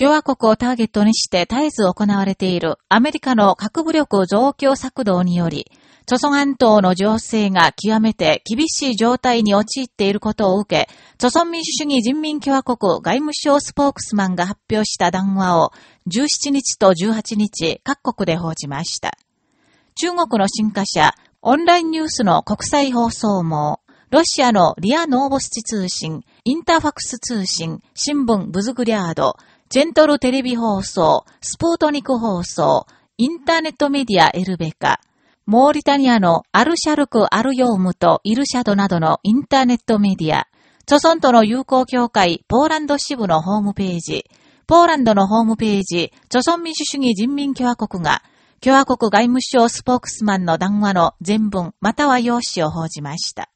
共和国をターゲットにして絶えず行われているアメリカの核武力増強策動により、朝鮮半島の情勢が極めて厳しい状態に陥っていることを受け、朝鮮民主主義人民共和国外務省スポークスマンが発表した談話を17日と18日各国で報じました。中国の新華社、オンラインニュースの国際放送網、ロシアのリア・ノーボスチ通信、インターファクス通信、新聞ブズグリャード、ジェントルテレビ放送、スポートニク放送、インターネットメディアエルベカ、モーリタニアのアルシャルク・アルヨームとイルシャドなどのインターネットメディア、著村との友好協会ポーランド支部のホームページ、ポーランドのホームページ、著村民主主義人民共和国が、共和国外務省スポークスマンの談話の全文または用紙を報じました。